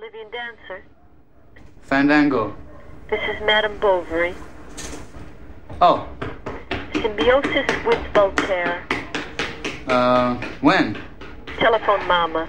Living dancer. Fandango. This is Madame Bovary. Oh. Symbiosis with Voltaire. Uh, when? Telephone Mama.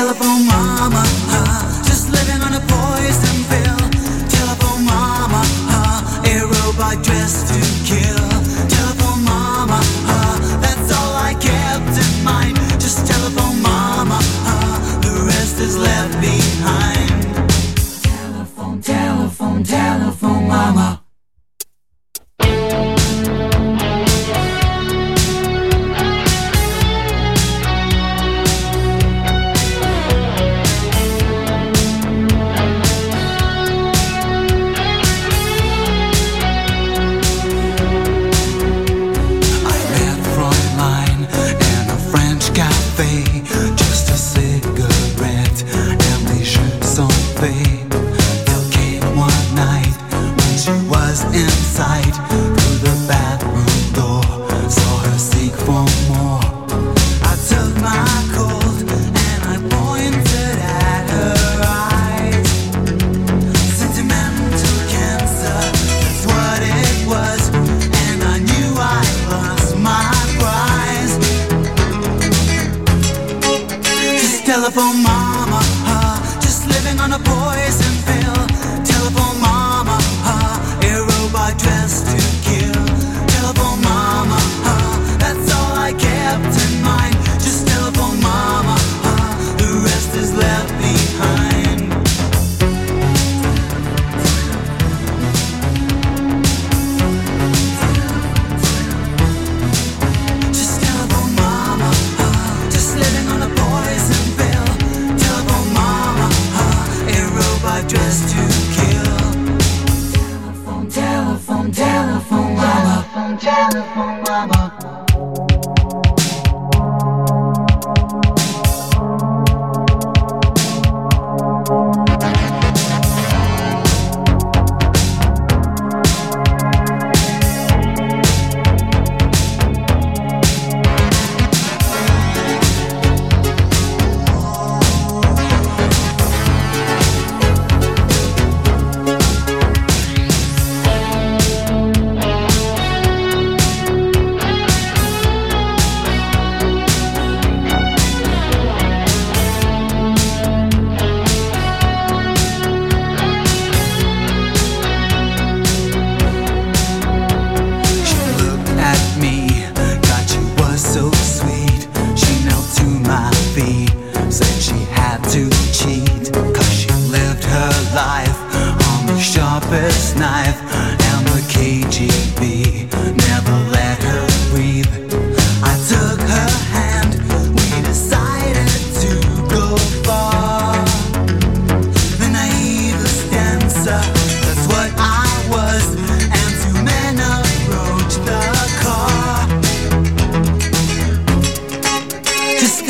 Telephone mama, huh? Just living on a poison pill. Telephone mama, huh? A robot dressed to telephone mama, huh? Just living on a boat.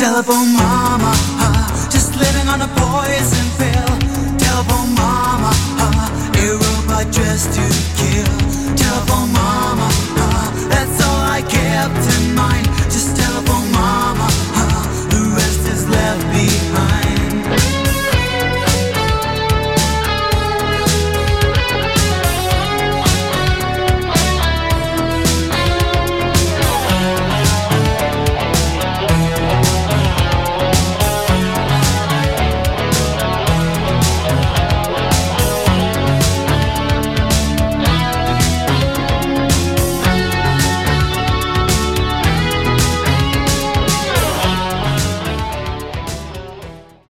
telephone mama